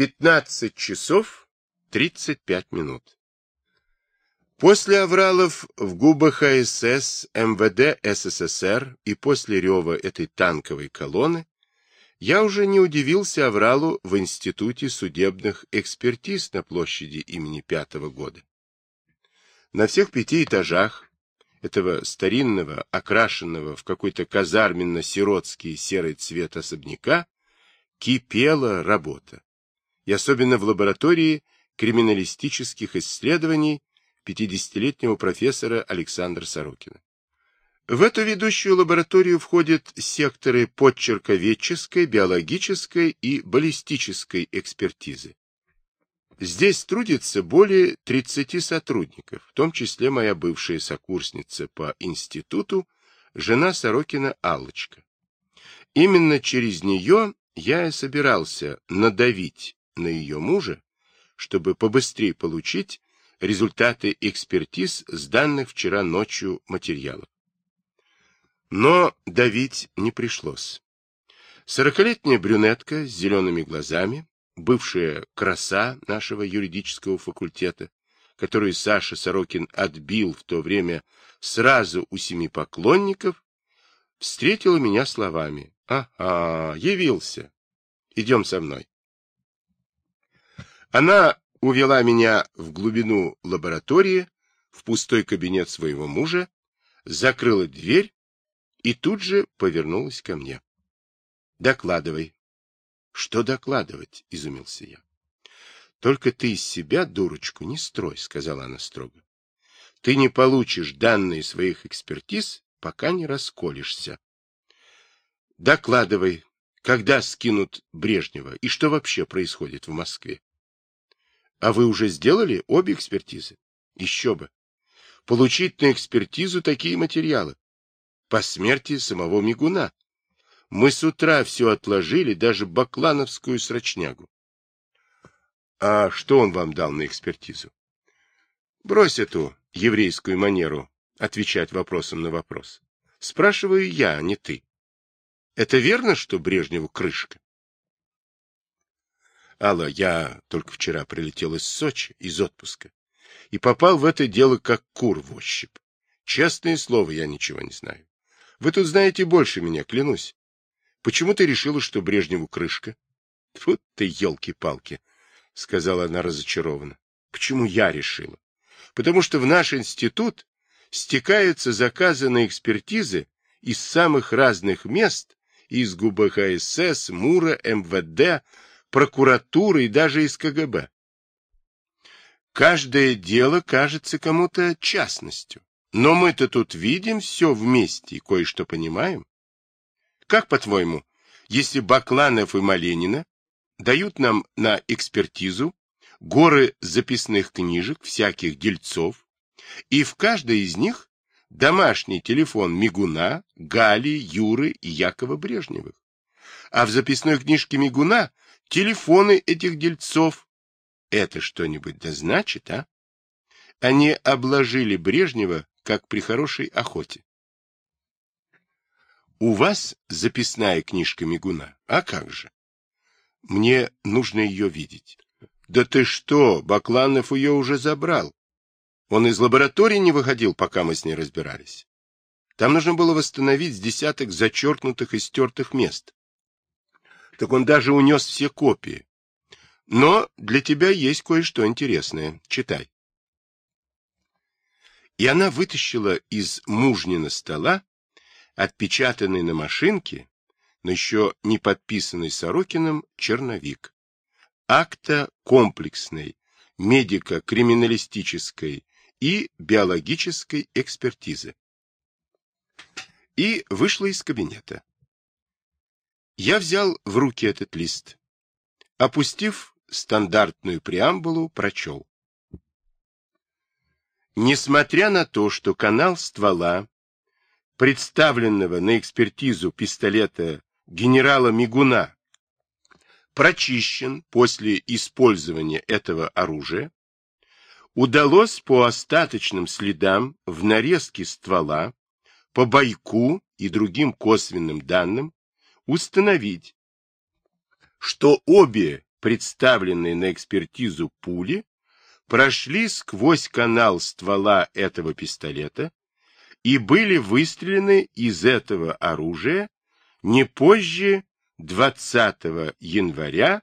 15 часов 35 минут. После авралов в губах АСС, МВД СССР и после рева этой танковой колонны я уже не удивился авралу в Институте судебных экспертиз на площади имени Пятого года. На всех пяти этажах этого старинного, окрашенного в какой-то казарменно-сиротский серый цвет особняка, кипела работа. И особенно в лаборатории криминалистических исследований 50-летнего профессора Александра Сорокина. В эту ведущую лабораторию входят секторы подчерковедческой, биологической и баллистической экспертизы. Здесь трудится более 30 сотрудников, в том числе моя бывшая сокурсница по институту, жена Сорокина Аллочка. Именно через нее я и собирался надавить на ее мужа, чтобы побыстрее получить результаты экспертиз с данных вчера ночью материалов. Но давить не пришлось. Сорокалетняя брюнетка с зелеными глазами, бывшая краса нашего юридического факультета, которую Саша Сорокин отбил в то время сразу у семи поклонников, встретила меня словами. «Ага, явился. Идем со мной». Она увела меня в глубину лаборатории, в пустой кабинет своего мужа, закрыла дверь и тут же повернулась ко мне. «Докладывай», что докладывать? — изумился я. — Только ты из себя, дурочку, не строй, — сказала она строго. — Ты не получишь данные своих экспертиз, пока не расколешься. — Докладывай, когда скинут Брежнева и что вообще происходит в Москве. — А вы уже сделали обе экспертизы? — Еще бы. Получить на экспертизу такие материалы. По смерти самого Мигуна. Мы с утра все отложили, даже баклановскую срочнягу. А что он вам дал на экспертизу? Брось эту еврейскую манеру отвечать вопросом на вопрос. Спрашиваю я, а не ты. Это верно, что Брежневу крышка? Алла, я только вчера прилетел из Сочи, из отпуска, и попал в это дело как кур в ощупь. Честное слово, я ничего не знаю. Вы тут знаете больше меня, клянусь. Почему ты решила, что Брежневу крышка? — Вот ты, елки-палки, — сказала она разочарованно. — Почему я решила? Потому что в наш институт стекаются заказы на экспертизы из самых разных мест, из ГУБХСС, МУРа, МВД, прокуратуры и даже из КГБ. Каждое дело кажется кому-то частностью. Но мы-то тут видим все вместе и кое-что понимаем. Как, по-твоему, если Бакланов и Маленина дают нам на экспертизу горы записных книжек всяких дельцов, и в каждой из них домашний телефон Мигуна, Гали, Юры и Якова Брежневых, а в записной книжке Мигуна телефоны этих дельцов. Это что-нибудь да значит, а? Они обложили Брежнева, как при хорошей охоте. У вас записная книжка Мигуна. А как же? Мне нужно ее видеть. Да ты что, Бакланов ее уже забрал. Он из лаборатории не выходил, пока мы с ней разбирались. Там нужно было восстановить с десяток зачеркнутых и стертых мест. Так он даже унес все копии. Но для тебя есть кое-что интересное. Читай. И она вытащила из мужнина стола отпечатанный на машинке, но еще не подписанный Сорокиным, черновик. Акта комплексной, медико-криминалистической и биологической экспертизы. И вышла из кабинета. Я взял в руки этот лист. Опустив стандартную преамбулу, прочел. Несмотря на то, что канал ствола представленного на экспертизу пистолета генерала Мигуна прочищен после использования этого оружия, удалось по остаточным следам в нарезке ствола, по бойку и другим косвенным данным установить, что обе представленные на экспертизу пули, прошли сквозь канал ствола этого пистолета и были выстрелены из этого оружия не позже 20 января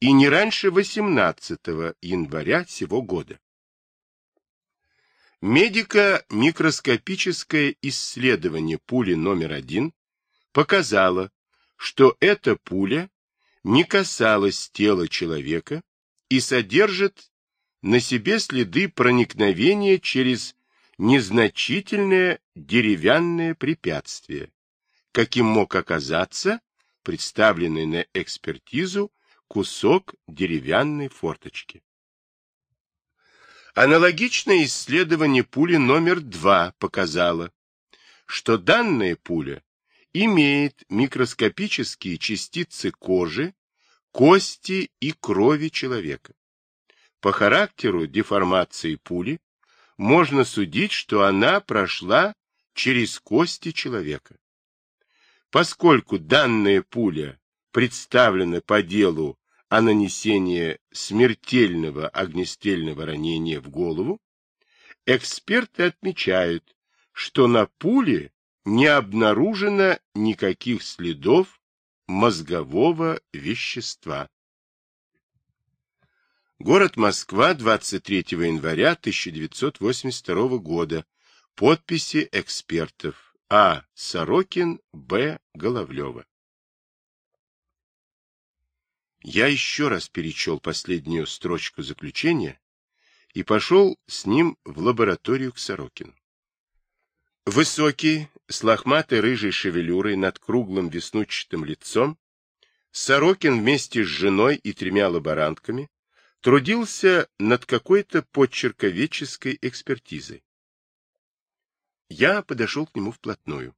и не раньше 18 января сего года. Медико-микроскопическое исследование пули номер один показало, что эта пуля не касалась тела человека и содержит на себе следы проникновения через незначительное деревянное препятствие, каким мог оказаться представленный на экспертизу кусок деревянной форточки. Аналогичное исследование пули номер два показало, что данная пуля имеет микроскопические частицы кожи, кости и крови человека. По характеру деформации пули можно судить, что она прошла через кости человека. Поскольку данная пуля представлена по делу о нанесении смертельного огнестрельного ранения в голову, эксперты отмечают, что на пуле не обнаружено никаких следов мозгового вещества. Город Москва, 23 января 1982 года. Подписи экспертов. А. Сорокин, Б. Головлева. Я еще раз перечел последнюю строчку заключения и пошел с ним в лабораторию к Сорокину. Высокий, с лохматой рыжей шевелюрой над круглым веснущатым лицом, Сорокин вместе с женой и тремя лаборантками трудился над какой-то подчерковеческой экспертизой. Я подошел к нему вплотную.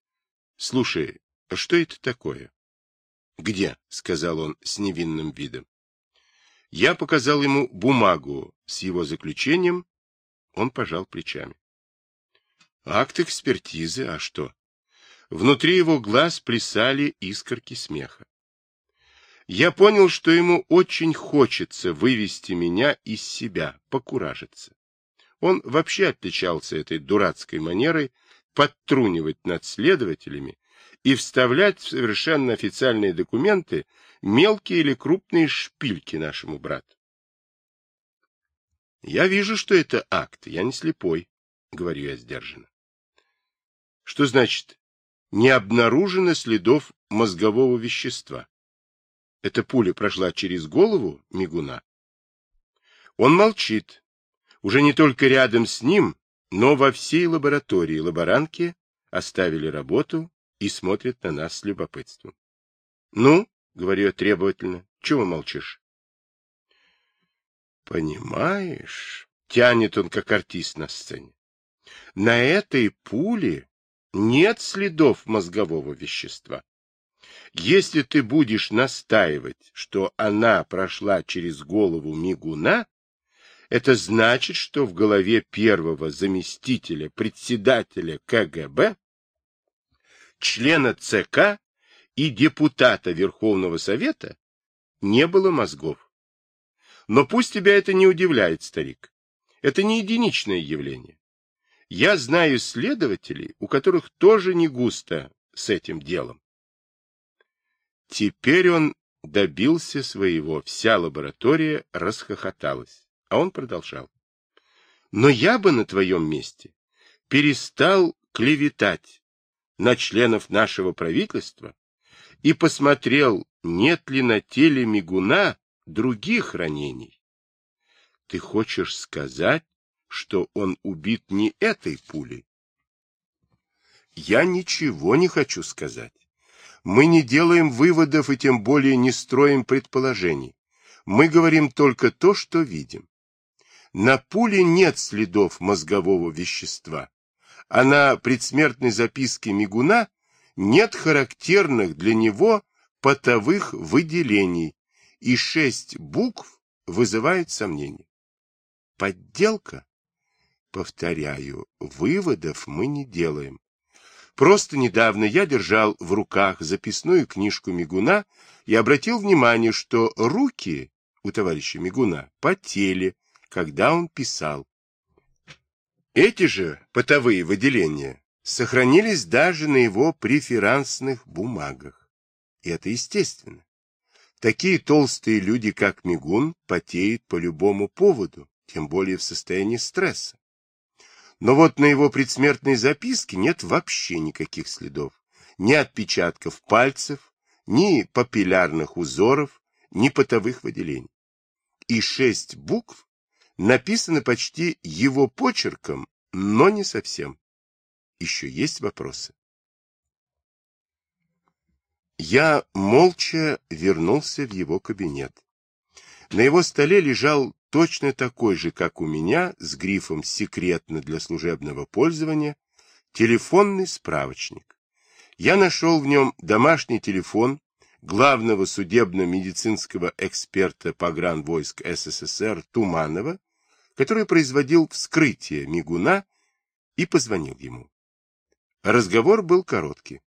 — Слушай, а что это такое? «Где?» — сказал он с невинным видом. Я показал ему бумагу с его заключением. Он пожал плечами. Акт экспертизы, а что? Внутри его глаз плясали искорки смеха. Я понял, что ему очень хочется вывести меня из себя, покуражиться. Он вообще отличался этой дурацкой манерой подтрунивать над следователями и вставлять в совершенно официальные документы мелкие или крупные шпильки нашему брату. Я вижу, что это акт, я не слепой, говорю я сдержанно. Что значит, не обнаружено следов мозгового вещества? Эта пуля прошла через голову мигуна? Он молчит. Уже не только рядом с ним, но во всей лаборатории лаборантки оставили работу и смотрит на нас с любопытством. — Ну, — говорю я требовательно, — чего молчишь? — Понимаешь, — тянет он, как артист на сцене, — на этой пуле нет следов мозгового вещества. Если ты будешь настаивать, что она прошла через голову мигуна, это значит, что в голове первого заместителя председателя КГБ члена ЦК и депутата Верховного Совета не было мозгов. Но пусть тебя это не удивляет, старик. Это не единичное явление. Я знаю следователей, у которых тоже не густо с этим делом. Теперь он добился своего, вся лаборатория расхохоталась, а он продолжал. Но я бы на твоем месте перестал клеветать на членов нашего правительства и посмотрел, нет ли на теле мигуна других ранений. Ты хочешь сказать, что он убит не этой пулей? Я ничего не хочу сказать. Мы не делаем выводов и тем более не строим предположений. Мы говорим только то, что видим. На пуле нет следов мозгового вещества а на предсмертной записке Мигуна нет характерных для него потовых выделений, и шесть букв вызывают сомнения. Подделка? Повторяю, выводов мы не делаем. Просто недавно я держал в руках записную книжку Мигуна и обратил внимание, что руки у товарища Мигуна потели, когда он писал. Эти же потовые выделения сохранились даже на его преферансных бумагах. И это естественно. Такие толстые люди, как Мигун, потеют по любому поводу, тем более в состоянии стресса. Но вот на его предсмертной записке нет вообще никаких следов. Ни отпечатков пальцев, ни папиллярных узоров, ни потовых выделений. И шесть букв написаны почти его почерком, но не совсем. Еще есть вопросы? Я молча вернулся в его кабинет. На его столе лежал точно такой же, как у меня, с грифом «Секретно для служебного пользования», телефонный справочник. Я нашел в нем домашний телефон главного судебно-медицинского эксперта погранвойск СССР Туманова, который производил вскрытие мигуна, и позвонил ему. Разговор был короткий.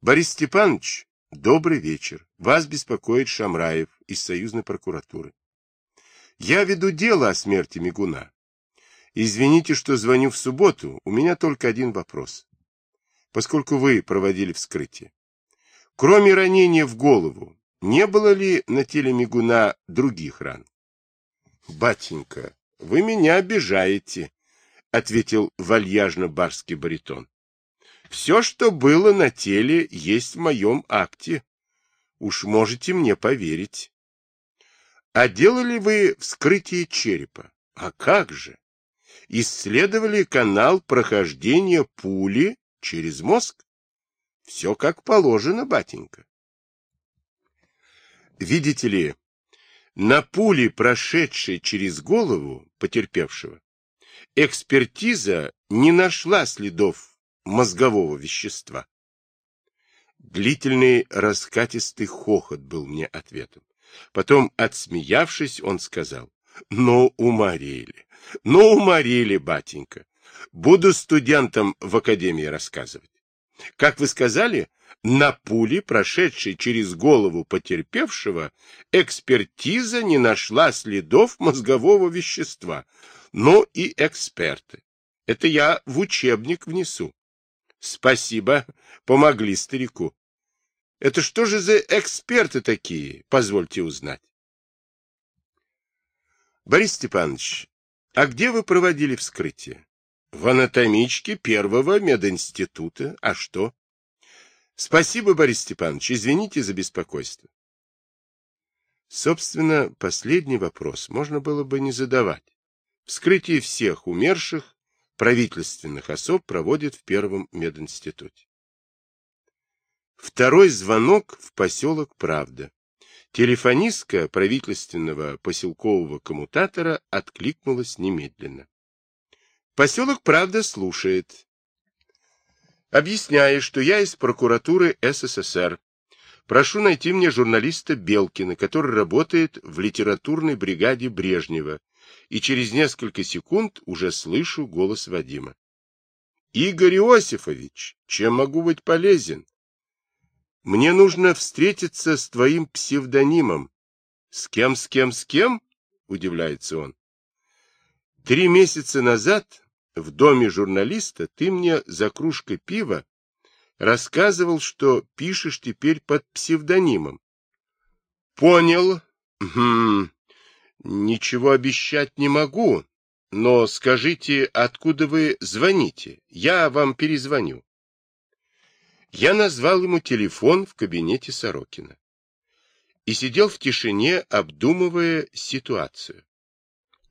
Борис Степанович, добрый вечер. Вас беспокоит Шамраев из союзной прокуратуры. Я веду дело о смерти Мигуна. Извините, что звоню в субботу, у меня только один вопрос. Поскольку вы проводили вскрытие. Кроме ранения в голову, не было ли на теле Мигуна других ран? Батенька, вы меня обижаете, ответил вальяжно барский баритон. Все, что было на теле, есть в моем акте. Уж можете мне поверить. А делали вы вскрытие черепа? А как же? Исследовали канал прохождения пули через мозг? Все как положено, батенька. Видите ли, на пуле, прошедшей через голову потерпевшего, экспертиза не нашла следов мозгового вещества. Длительный раскатистый хохот был мне ответом. Потом, отсмеявшись, он сказал, ну, уморили, ну, уморили, батенька. Буду студентам в академии рассказывать. Как вы сказали, на пуле, прошедшей через голову потерпевшего, экспертиза не нашла следов мозгового вещества. но и эксперты. Это я в учебник внесу. Спасибо, помогли старику. Это что же за эксперты такие, позвольте узнать? Борис Степанович, а где вы проводили вскрытие? В анатомичке первого мединститута. А что? Спасибо, Борис Степанович, извините за беспокойство. Собственно, последний вопрос можно было бы не задавать. Вскрытие всех умерших правительственных особ проводят в первом мединституте. Второй звонок в поселок Правда. Телефонистка правительственного поселкового коммутатора откликнулась немедленно. Поселок Правда слушает. Объясняю, что я из прокуратуры СССР. Прошу найти мне журналиста Белкина, который работает в литературной бригаде Брежнева, и через несколько секунд уже слышу голос Вадима. Игорь Иосифович, чем могу быть полезен? Мне нужно встретиться с твоим псевдонимом. С кем, с кем, с кем? Удивляется он. Три месяца назад в доме журналиста ты мне за кружкой пива рассказывал, что пишешь теперь под псевдонимом. Понял. Хм. Ничего обещать не могу, но скажите, откуда вы звоните? Я вам перезвоню. Я назвал ему телефон в кабинете Сорокина и сидел в тишине, обдумывая ситуацию.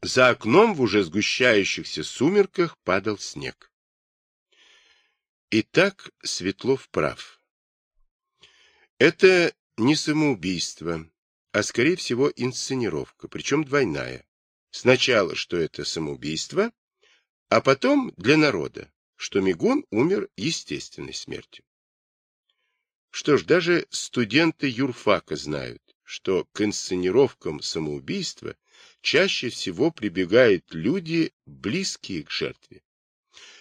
За окном в уже сгущающихся сумерках падал снег. Итак, Светлов прав. Это не самоубийство, а, скорее всего, инсценировка, причем двойная. Сначала, что это самоубийство, а потом для народа, что Мигун умер естественной смертью. Что ж, даже студенты юрфака знают, что к инсценировкам самоубийства чаще всего прибегают люди, близкие к жертве.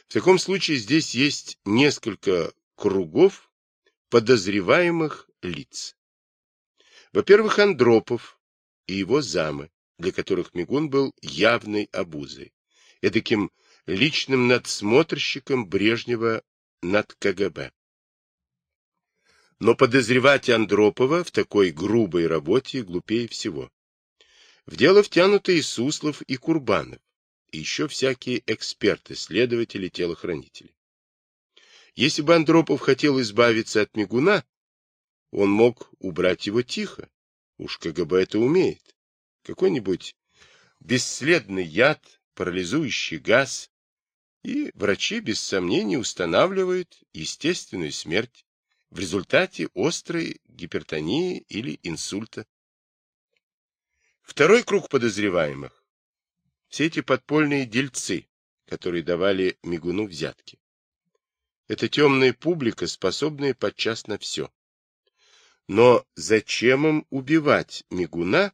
В таком случае здесь есть несколько кругов подозреваемых лиц. Во-первых, Андропов и его замы, для которых Мигун был явной обузой, таким личным надсмотрщиком Брежнева над КГБ. Но подозревать Андропова в такой грубой работе глупее всего. В дело втянуты и Суслов, и Курбанов, и еще всякие эксперты, следователи, телохранители. Если бы Андропов хотел избавиться от Мигуна, он мог убрать его тихо. Уж КГБ это умеет. Какой-нибудь бесследный яд, парализующий газ, и врачи без сомнений устанавливают естественную смерть в результате острой гипертонии или инсульта. Второй круг подозреваемых – все эти подпольные дельцы, которые давали Мигуну взятки. Это темная публика, способная подчас на все. Но зачем им убивать Мигуна,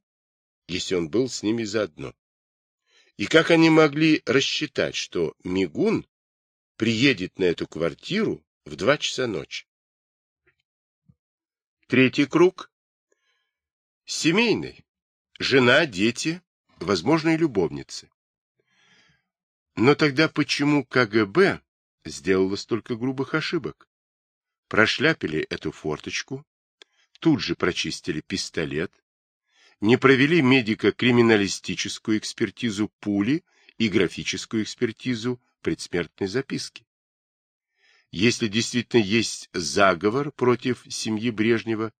если он был с ними заодно? И как они могли рассчитать, что Мигун приедет на эту квартиру в два часа ночи? Третий круг. Семейный. Жена, дети, возможные любовницы. Но тогда почему КГБ сделала столько грубых ошибок? Прошляпили эту форточку, тут же прочистили пистолет, не провели медико-криминалистическую экспертизу пули и графическую экспертизу предсмертной записки. Если действительно есть заговор против семьи Брежнева,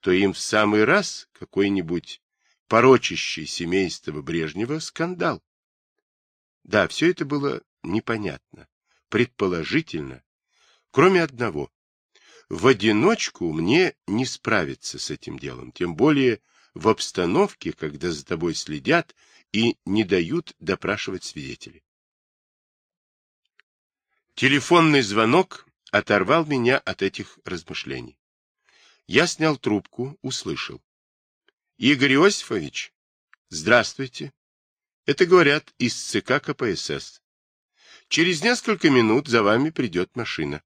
то им в самый раз какой-нибудь порочащий семейство Брежнева скандал. Да, все это было непонятно, предположительно, кроме одного. В одиночку мне не справиться с этим делом, тем более в обстановке, когда за тобой следят и не дают допрашивать свидетелей. Телефонный звонок оторвал меня от этих размышлений. Я снял трубку, услышал. — Игорь Иосифович, здравствуйте. Это говорят из ЦК КПСС. Через несколько минут за вами придет машина.